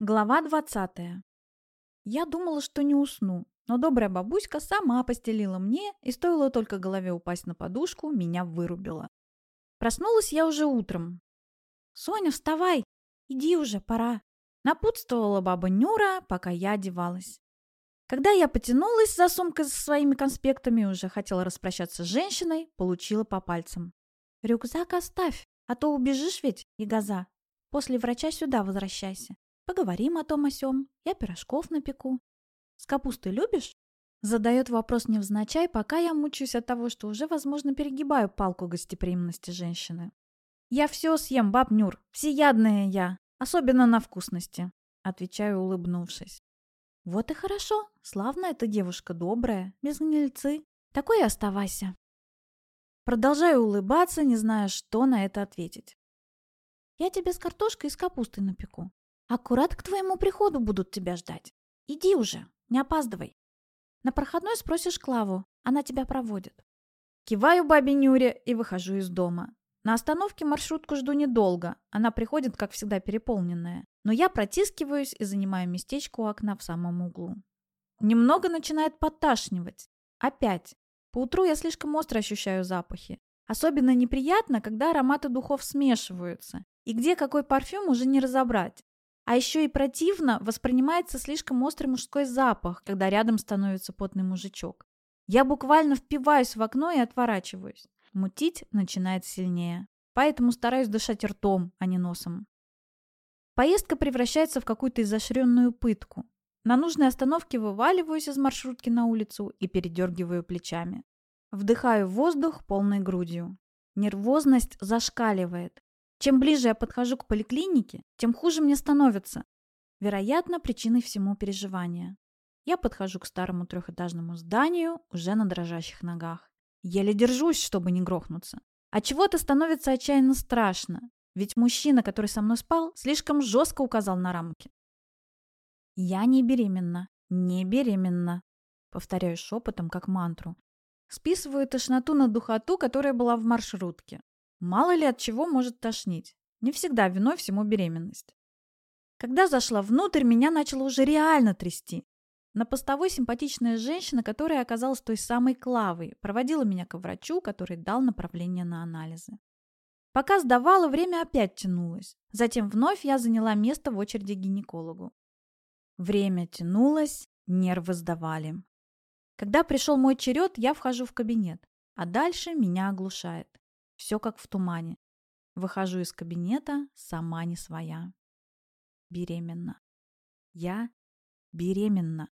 Глава 20. Я думала, что не усну, но добрая бабуська сама постелила мне, и стоило только голове упасть на подушку, меня вырубила. Проснулась я уже утром. «Соня, вставай! Иди уже, пора!» Напутствовала баба Нюра, пока я одевалась. Когда я потянулась за сумкой со своими конспектами уже хотела распрощаться с женщиной, получила по пальцам. «Рюкзак оставь, а то убежишь ведь, и газа. После врача сюда возвращайся. Поговорим о том о сём. Я пирожков напеку. С капустой любишь? Задает вопрос невзначай, пока я мучаюсь от того, что уже, возможно, перегибаю палку гостеприимности женщины. «Я все съем, баб Нюр, всеядная я, особенно на вкусности», отвечаю, улыбнувшись. «Вот и хорошо, славная эта девушка, добрая, без гнильцы. Такой и оставайся». Продолжаю улыбаться, не зная, что на это ответить. «Я тебе с картошкой и с капустой напеку. Аккурат к твоему приходу будут тебя ждать. Иди уже, не опаздывай. На проходной спросишь Клаву, она тебя проводит. Киваю бабе Нюре и выхожу из дома. На остановке маршрутку жду недолго, она приходит, как всегда, переполненная. Но я протискиваюсь и занимаю местечко у окна в самом углу. Немного начинает подташнивать. Опять. Поутру я слишком остро ощущаю запахи. Особенно неприятно, когда ароматы духов смешиваются. И где какой парфюм уже не разобрать. А еще и противно воспринимается слишком острый мужской запах, когда рядом становится потный мужичок. Я буквально впиваюсь в окно и отворачиваюсь. Мутить начинает сильнее. Поэтому стараюсь дышать ртом, а не носом. Поездка превращается в какую-то изощренную пытку. На нужной остановке вываливаюсь из маршрутки на улицу и передергиваю плечами. Вдыхаю воздух полной грудью. Нервозность зашкаливает. Чем ближе я подхожу к поликлинике, тем хуже мне становится. Вероятно, причиной всему переживания. Я подхожу к старому трехэтажному зданию уже на дрожащих ногах. Еле держусь, чтобы не грохнуться. А чего-то становится отчаянно страшно, ведь мужчина, который со мной спал, слишком жестко указал на рамки. Я не беременна, не беременна. Повторяю шепотом, как мантру. Списываю тошноту на духоту, которая была в маршрутке. Мало ли от чего может тошнить. Не всегда виной всему беременность. Когда зашла внутрь, меня начало уже реально трясти. На постовой симпатичная женщина, которая оказалась той самой Клавой, проводила меня к врачу, который дал направление на анализы. Пока сдавала, время опять тянулось. Затем вновь я заняла место в очереди к гинекологу. Время тянулось, нервы сдавали. Когда пришел мой черед, я вхожу в кабинет, а дальше меня оглушает. Все как в тумане. Выхожу из кабинета, сама не своя. Беременна. Я беременна.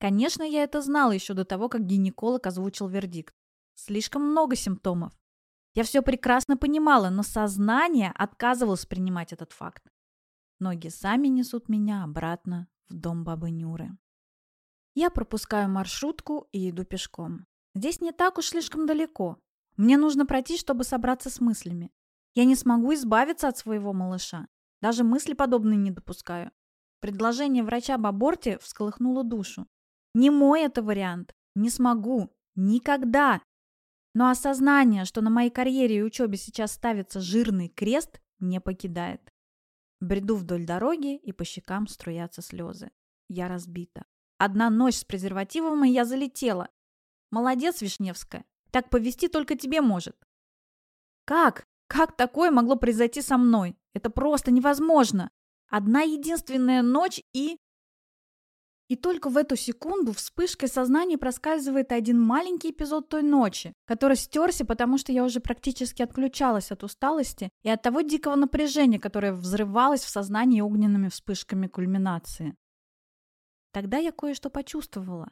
Конечно, я это знала еще до того, как гинеколог озвучил вердикт. Слишком много симптомов. Я все прекрасно понимала, но сознание отказывалось принимать этот факт. Ноги сами несут меня обратно в дом бабы Нюры. Я пропускаю маршрутку и иду пешком. Здесь не так уж слишком далеко. Мне нужно пройти, чтобы собраться с мыслями. Я не смогу избавиться от своего малыша. Даже мысли подобные не допускаю. Предложение врача об аборте всколыхнуло душу. Не мой это вариант. Не смогу. Никогда. Но осознание, что на моей карьере и учебе сейчас ставится жирный крест, не покидает. Бреду вдоль дороги, и по щекам струятся слезы. Я разбита. Одна ночь с презервативом, и я залетела. Молодец, Вишневская. Так повести только тебе может. Как? Как такое могло произойти со мной? Это просто невозможно. Одна единственная ночь и... И только в эту секунду вспышкой сознания проскальзывает один маленький эпизод той ночи, который стерся, потому что я уже практически отключалась от усталости и от того дикого напряжения, которое взрывалось в сознании огненными вспышками кульминации. Тогда я кое-что почувствовала.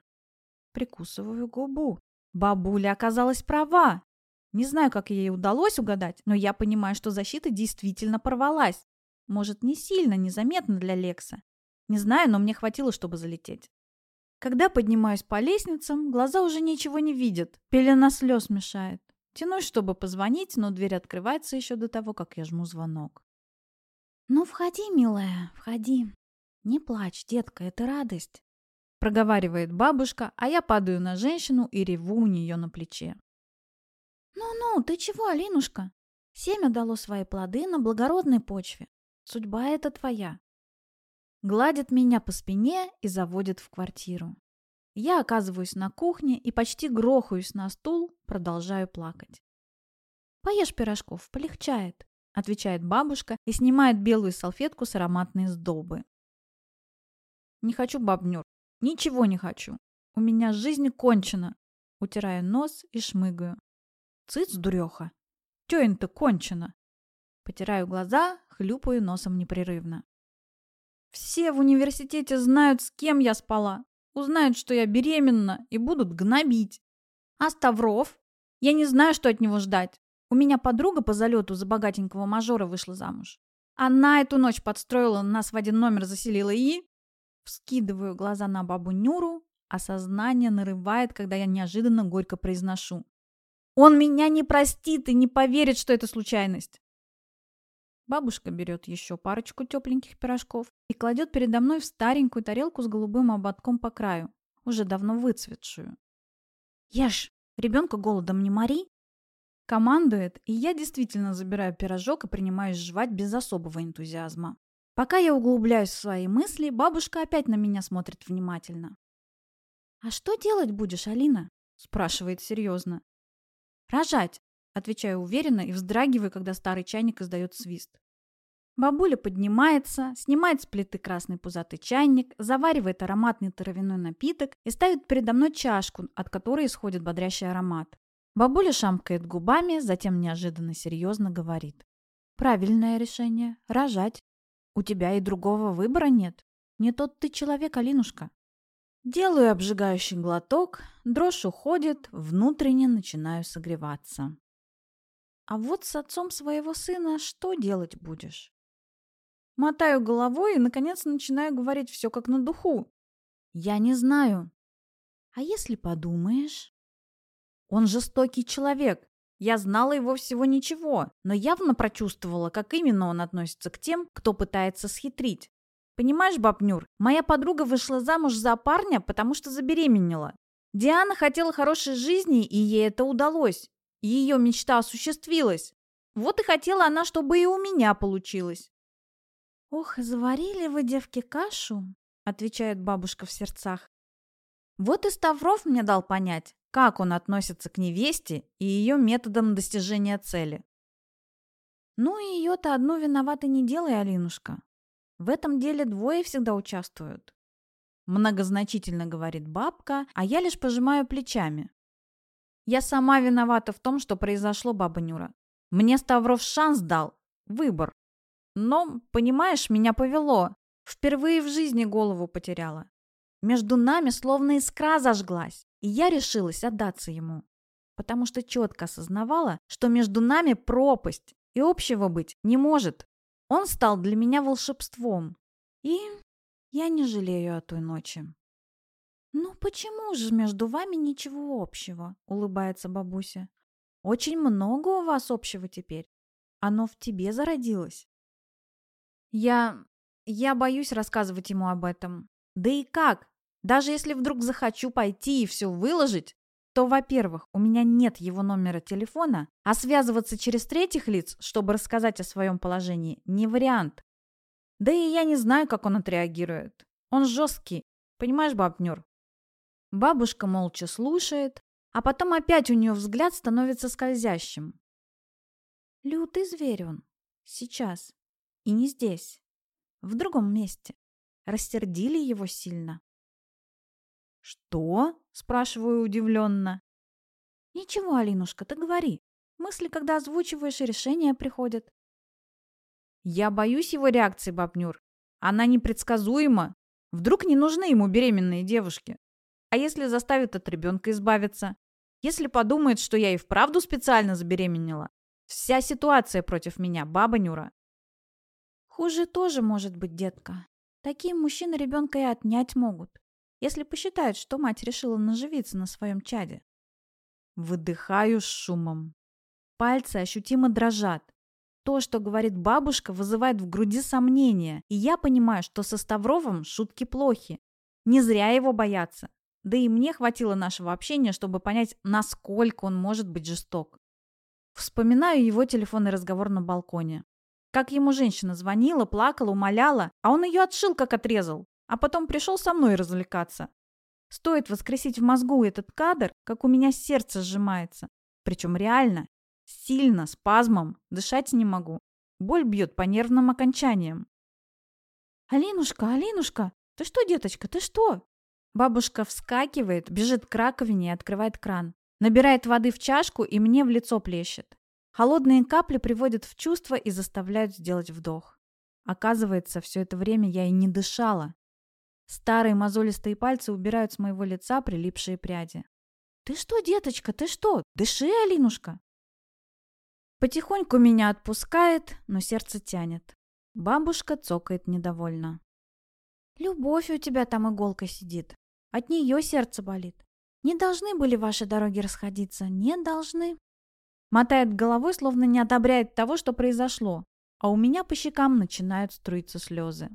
Прикусываю губу. Бабуля оказалась права. Не знаю, как ей удалось угадать, но я понимаю, что защита действительно порвалась. Может, не сильно, незаметно для Лекса. Не знаю, но мне хватило, чтобы залететь. Когда поднимаюсь по лестницам, глаза уже ничего не видят. Пелена слез мешает. Тянусь, чтобы позвонить, но дверь открывается еще до того, как я жму звонок. «Ну, входи, милая, входи. Не плачь, детка, это радость проговаривает бабушка, а я падаю на женщину и реву у нее на плече. «Ну-ну, ты чего, Алинушка? Семя дало свои плоды на благородной почве. Судьба эта твоя». гладит меня по спине и заводит в квартиру. Я оказываюсь на кухне и почти грохаюсь на стул, продолжаю плакать. «Поешь пирожков, полегчает», — отвечает бабушка и снимает белую салфетку с ароматной сдобы. «Не хочу, бабнюр, ничего не хочу. У меня жизнь кончена», — утираю нос и шмыгаю. «Цыц, дуреха! Тёин-то кончена!» Потираю глаза, хлюпаю носом непрерывно. Все в университете знают, с кем я спала. Узнают, что я беременна, и будут гнобить. А Ставров? Я не знаю, что от него ждать. У меня подруга по залету за богатенького мажора вышла замуж. Она эту ночь подстроила, нас в один номер заселила и... Вскидываю глаза на бабу Нюру, а нарывает, когда я неожиданно горько произношу. Он меня не простит и не поверит, что это случайность. Бабушка берет еще парочку тепленьких пирожков и кладет передо мной в старенькую тарелку с голубым ободком по краю, уже давно выцветшую. «Ешь, ребенка голодом не мори!» Командует, и я действительно забираю пирожок и принимаюсь жевать без особого энтузиазма. Пока я углубляюсь в свои мысли, бабушка опять на меня смотрит внимательно. «А что делать будешь, Алина?» – спрашивает серьезно. «Рожать», – отвечаю уверенно и вздрагиваю, когда старый чайник издает свист. Бабуля поднимается, снимает с плиты красный пузатый чайник, заваривает ароматный травяной напиток и ставит передо мной чашку, от которой исходит бодрящий аромат. Бабуля шамкает губами, затем неожиданно серьезно говорит. «Правильное решение – рожать. У тебя и другого выбора нет. Не тот ты человек, Алинушка». Делаю обжигающий глоток, дрожь уходит, внутренне начинаю согреваться. А вот с отцом своего сына что делать будешь? Мотаю головой и, наконец, начинаю говорить все как на духу. Я не знаю. А если подумаешь? Он жестокий человек. Я знала его всего ничего, но явно прочувствовала, как именно он относится к тем, кто пытается схитрить. Понимаешь, бабнюр, моя подруга вышла замуж за парня, потому что забеременела. Диана хотела хорошей жизни, и ей это удалось. Ее мечта осуществилась. Вот и хотела она, чтобы и у меня получилось. «Ох, заварили вы, девки, кашу!» — отвечает бабушка в сердцах. Вот и Ставров мне дал понять, как он относится к невесте и ее методам достижения цели. Ну и ее-то одну виноватой не делай, Алинушка. В этом деле двое всегда участвуют. Многозначительно говорит бабка, а я лишь пожимаю плечами. Я сама виновата в том, что произошло, баба Нюра. Мне Ставров шанс дал, выбор. Но, понимаешь, меня повело. Впервые в жизни голову потеряла. Между нами словно искра зажглась, и я решилась отдаться ему. Потому что четко осознавала, что между нами пропасть, и общего быть не может. Он стал для меня волшебством. И я не жалею о той ночи. «Ну почему же между вами ничего общего?» — улыбается бабуся. «Очень много у вас общего теперь. Оно в тебе зародилось». Я... я боюсь рассказывать ему об этом. Да и как? Даже если вдруг захочу пойти и все выложить, то, во-первых, у меня нет его номера телефона, а связываться через третьих лиц, чтобы рассказать о своем положении, не вариант. Да и я не знаю, как он отреагирует. Он жесткий, понимаешь, бабнюр? Бабушка молча слушает, а потом опять у нее взгляд становится скользящим. Лютый зверь он. Сейчас. И не здесь. В другом месте. Растердили его сильно. «Что?» – спрашиваю удивленно. «Ничего, Алинушка, ты говори. Мысли, когда озвучиваешь, и решения приходят». «Я боюсь его реакции, бабнюр. Она непредсказуема. Вдруг не нужны ему беременные девушки? А если заставит от ребенка избавиться? Если подумает, что я и вправду специально забеременела? Вся ситуация против меня, баба Нюра. Хуже тоже может быть, детка. Такие мужчины ребенка и отнять могут, если посчитают, что мать решила наживиться на своем чаде. Выдыхаю с шумом. Пальцы ощутимо дрожат. То, что говорит бабушка, вызывает в груди сомнения, и я понимаю, что со Ставровым шутки плохи. Не зря его боятся. Да и мне хватило нашего общения, чтобы понять, насколько он может быть жесток. Вспоминаю его телефонный разговор на балконе. Как ему женщина звонила, плакала, умоляла, а он ее отшил, как отрезал. А потом пришел со мной развлекаться. Стоит воскресить в мозгу этот кадр, как у меня сердце сжимается. Причем реально, сильно, спазмом, дышать не могу. Боль бьет по нервным окончаниям. «Алинушка, Алинушка, ты что, деточка, ты что?» Бабушка вскакивает, бежит к раковине и открывает кран. Набирает воды в чашку и мне в лицо плещет. Холодные капли приводят в чувство и заставляют сделать вдох. Оказывается, все это время я и не дышала. Старые мозолистые пальцы убирают с моего лица прилипшие пряди. «Ты что, деточка, ты что? Дыши, Алинушка!» Потихоньку меня отпускает, но сердце тянет. Бабушка цокает недовольно. «Любовь у тебя там иголка сидит. От нее сердце болит. Не должны были ваши дороги расходиться, не должны». Мотает головой, словно не одобряет того, что произошло, а у меня по щекам начинают струиться слезы.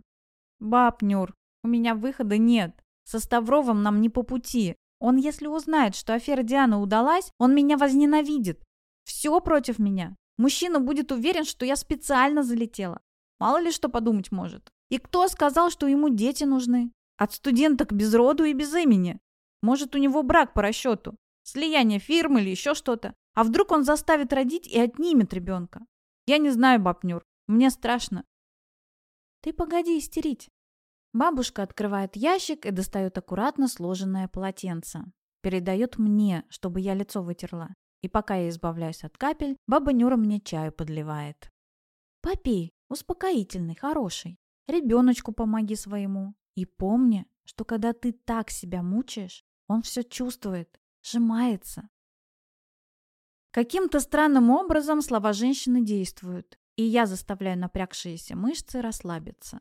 «Баб, Нюр, у меня выхода нет. Со Ставровым нам не по пути. Он, если узнает, что афера Дианы удалась, он меня возненавидит. Все против меня. Мужчина будет уверен, что я специально залетела. Мало ли что подумать может. И кто сказал, что ему дети нужны? От студенток без роду и без имени. Может, у него брак по расчету. Слияние фирмы или еще что-то. А вдруг он заставит родить и отнимет ребенка? Я не знаю, бабнюр. Мне страшно. Ты погоди истерить. Бабушка открывает ящик и достает аккуратно сложенное полотенце. Передает мне, чтобы я лицо вытерла. И пока я избавляюсь от капель, баба Нюра мне чаю подливает. Попей, успокоительный, хороший. Ребеночку помоги своему. И помни, что когда ты так себя мучаешь, он все чувствует, сжимается, Каким-то странным образом слова женщины действуют, и я заставляю напрягшиеся мышцы расслабиться.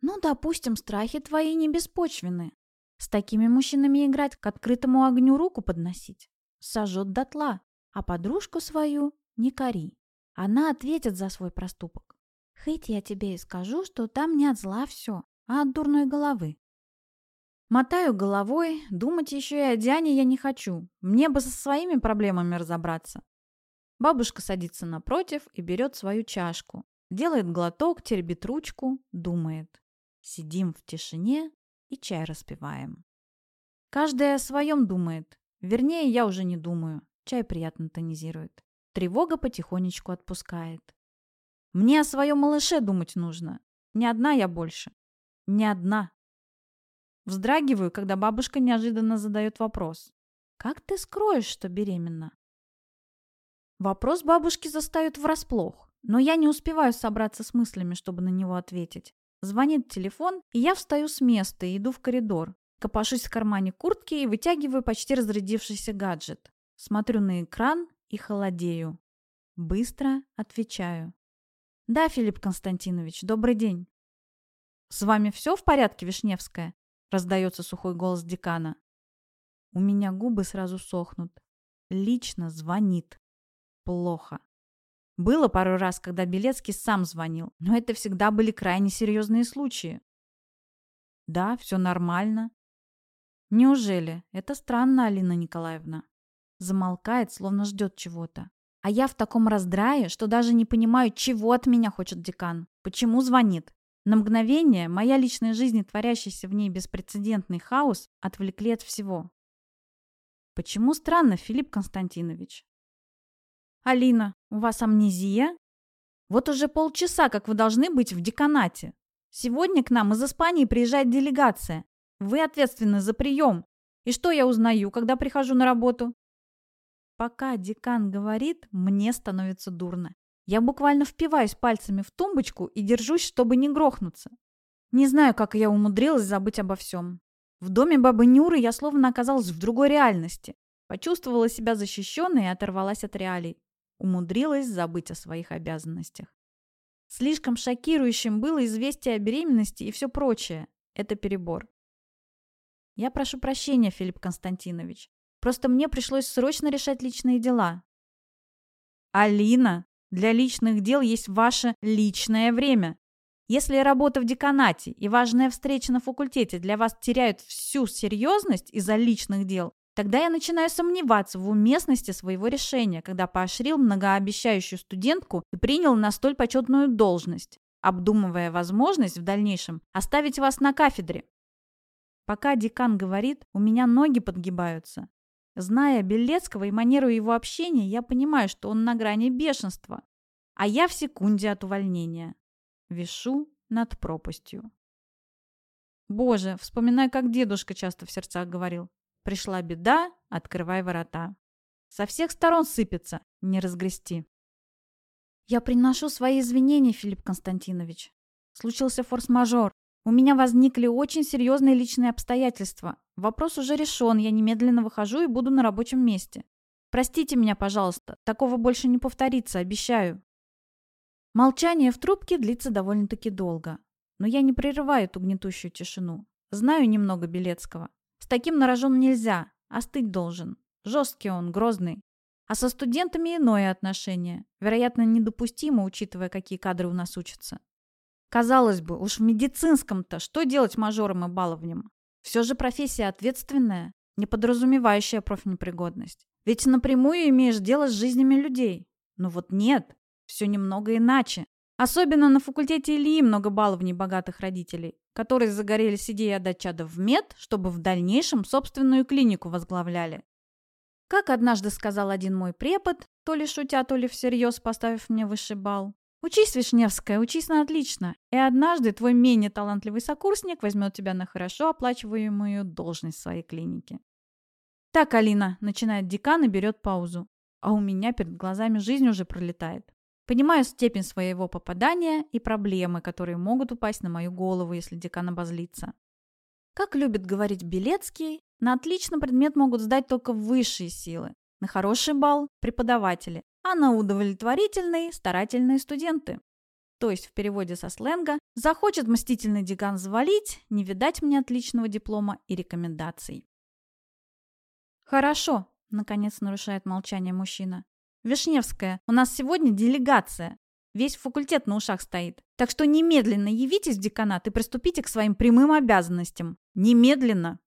Ну, допустим, страхи твои не беспочвены. С такими мужчинами играть, к открытому огню руку подносить. Сожжет дотла, а подружку свою не кори. Она ответит за свой проступок. Хоть я тебе и скажу, что там не от зла все, а от дурной головы. Мотаю головой, думать еще и о Диане я не хочу. Мне бы со своими проблемами разобраться. Бабушка садится напротив и берет свою чашку. Делает глоток, теребит ручку, думает. Сидим в тишине и чай распиваем. Каждая о своем думает. Вернее, я уже не думаю. Чай приятно тонизирует. Тревога потихонечку отпускает. Мне о своем малыше думать нужно. Не одна я больше. Не одна. Вздрагиваю, когда бабушка неожиданно задает вопрос. «Как ты скроешь, что беременна?» Вопрос бабушки застает врасплох, но я не успеваю собраться с мыслями, чтобы на него ответить. Звонит телефон, и я встаю с места и иду в коридор. Копошусь в кармане куртки и вытягиваю почти разрядившийся гаджет. Смотрю на экран и холодею. Быстро отвечаю. «Да, Филипп Константинович, добрый день». «С вами все в порядке, Вишневская?» Раздается сухой голос декана. У меня губы сразу сохнут. Лично звонит. Плохо. Было пару раз, когда Белецкий сам звонил, но это всегда были крайне серьезные случаи. Да, все нормально. Неужели? Это странно, Алина Николаевна. Замолкает, словно ждет чего-то. А я в таком раздрае, что даже не понимаю, чего от меня хочет декан. Почему звонит? На мгновение моя личная жизнь и творящийся в ней беспрецедентный хаос отвлекли от всего. Почему странно, Филипп Константинович? Алина, у вас амнезия? Вот уже полчаса, как вы должны быть в деканате. Сегодня к нам из Испании приезжает делегация. Вы ответственны за прием. И что я узнаю, когда прихожу на работу? Пока декан говорит, мне становится дурно. Я буквально впиваюсь пальцами в тумбочку и держусь, чтобы не грохнуться. Не знаю, как я умудрилась забыть обо всем. В доме бабы Нюры я словно оказалась в другой реальности. Почувствовала себя защищенной и оторвалась от реалий. Умудрилась забыть о своих обязанностях. Слишком шокирующим было известие о беременности и все прочее. Это перебор. Я прошу прощения, Филипп Константинович. Просто мне пришлось срочно решать личные дела. Алина, для личных дел есть ваше личное время. Если работа в деканате и важная встреча на факультете для вас теряют всю серьезность из-за личных дел, Тогда я начинаю сомневаться в уместности своего решения, когда поощрил многообещающую студентку и принял на столь почетную должность, обдумывая возможность в дальнейшем оставить вас на кафедре. Пока декан говорит, у меня ноги подгибаются. Зная Белецкого и манеру его общения, я понимаю, что он на грани бешенства. А я в секунде от увольнения. Вишу над пропастью. Боже, вспоминаю, как дедушка часто в сердцах говорил. Пришла беда, открывай ворота. Со всех сторон сыпется, не разгрести. Я приношу свои извинения, Филипп Константинович. Случился форс-мажор. У меня возникли очень серьезные личные обстоятельства. Вопрос уже решен, я немедленно выхожу и буду на рабочем месте. Простите меня, пожалуйста, такого больше не повторится, обещаю. Молчание в трубке длится довольно-таки долго. Но я не прерываю эту гнетущую тишину. Знаю немного Белецкого. С таким на нельзя, остыть должен. Жесткий он, грозный. А со студентами иное отношение. Вероятно, недопустимо, учитывая, какие кадры у нас учатся. Казалось бы, уж в медицинском-то что делать мажором и баловнем? Все же профессия ответственная, не подразумевающая профнепригодность. Ведь напрямую имеешь дело с жизнями людей. Но вот нет, все немного иначе. Особенно на факультете Ильи много баловней богатых родителей которые загорелись идеей отдать чада в мед, чтобы в дальнейшем собственную клинику возглавляли. Как однажды сказал один мой препод, то ли шутя, то ли всерьез поставив мне высший балл, «Учись, Вишневская, учись на отлично, и однажды твой менее талантливый сокурсник возьмет тебя на хорошо оплачиваемую должность в своей клинике». «Так, Алина», — начинает декан и берет паузу, а у меня перед глазами жизнь уже пролетает. Понимаю степень своего попадания и проблемы, которые могут упасть на мою голову, если декан обозлится. Как любит говорить Белецкий, на отлично предмет могут сдать только высшие силы, на хороший балл – преподаватели, а на удовлетворительный – старательные студенты. То есть в переводе со сленга «захочет мстительный декан завалить, не видать мне отличного диплома и рекомендаций». «Хорошо», – наконец нарушает молчание мужчина. Вишневская, у нас сегодня делегация. Весь факультет на ушах стоит. Так что немедленно явитесь в деканат и приступите к своим прямым обязанностям. Немедленно!»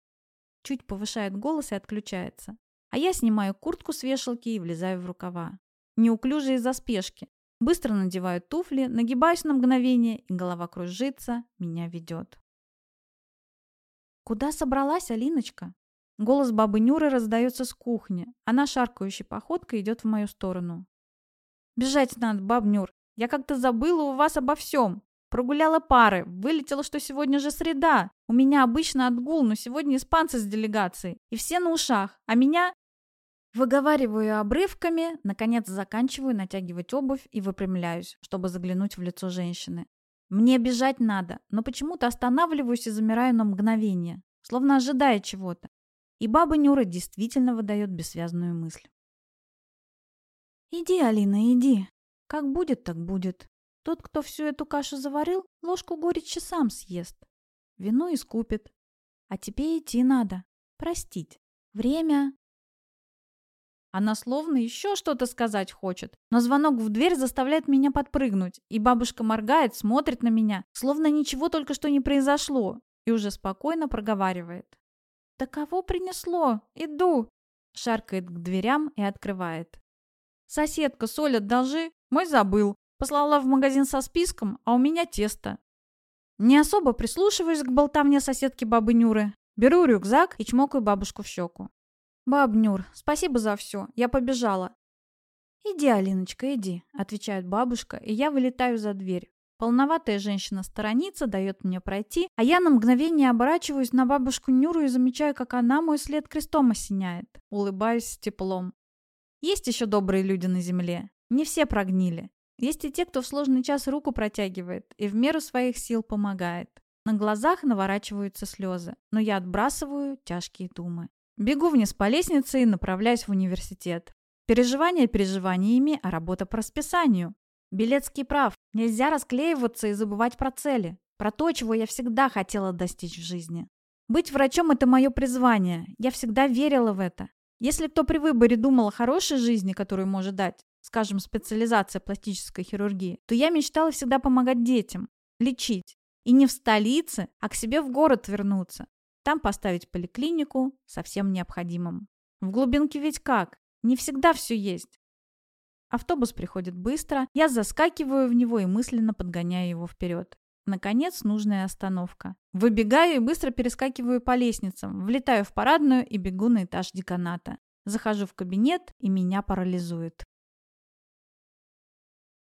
Чуть повышает голос и отключается. А я снимаю куртку с вешалки и влезаю в рукава. Неуклюже из-за спешки. Быстро надеваю туфли, нагибаюсь на мгновение, и голова кружится, меня ведет. «Куда собралась, Алиночка?» Голос бабы Нюры раздается с кухни. Она шаркающей походкой идет в мою сторону. «Бежать надо, баб Нюр. Я как-то забыла у вас обо всем. Прогуляла пары. Вылетела, что сегодня же среда. У меня обычно отгул, но сегодня испанцы с делегацией. И все на ушах. А меня...» Выговариваю обрывками, наконец заканчиваю натягивать обувь и выпрямляюсь, чтобы заглянуть в лицо женщины. Мне бежать надо, но почему-то останавливаюсь и замираю на мгновение, словно ожидая чего-то. И баба Нюра действительно выдает бессвязную мысль. «Иди, Алина, иди. Как будет, так будет. Тот, кто всю эту кашу заварил, ложку горечи сам съест. Вино искупит. А тебе идти надо. Простить. Время...» Она словно еще что-то сказать хочет, но звонок в дверь заставляет меня подпрыгнуть, и бабушка моргает, смотрит на меня, словно ничего только что не произошло, и уже спокойно проговаривает. «Да кого принесло? Иду!» Шаркает к дверям и открывает. «Соседка, соль одолжи. Мой забыл. Послала в магазин со списком, а у меня тесто». Не особо прислушиваюсь к болтовне соседки бабы Нюры. Беру рюкзак и чмокаю бабушку в щеку. «Баб Нюр, спасибо за все. Я побежала». «Иди, Алиночка, иди», — отвечает бабушка, и я вылетаю за дверь. Полноватая женщина сторонится, дает мне пройти, а я на мгновение оборачиваюсь на бабушку Нюру и замечаю, как она мой след крестом осеняет. Улыбаюсь с теплом. Есть еще добрые люди на земле. Не все прогнили. Есть и те, кто в сложный час руку протягивает и в меру своих сил помогает. На глазах наворачиваются слезы, но я отбрасываю тяжкие думы. Бегу вниз по лестнице и направляюсь в университет. Переживания переживаниями, а работа по расписанию. Белецкий прав. Нельзя расклеиваться и забывать про цели. Про то, чего я всегда хотела достичь в жизни. Быть врачом – это мое призвание. Я всегда верила в это. Если кто при выборе думал о хорошей жизни, которую может дать, скажем, специализация пластической хирургии, то я мечтала всегда помогать детям, лечить. И не в столице, а к себе в город вернуться. Там поставить поликлинику со всем необходимым. В глубинке ведь как? Не всегда все есть. Автобус приходит быстро, я заскакиваю в него и мысленно подгоняю его вперед. Наконец, нужная остановка. Выбегаю и быстро перескакиваю по лестницам, влетаю в парадную и бегу на этаж деканата. Захожу в кабинет, и меня парализует.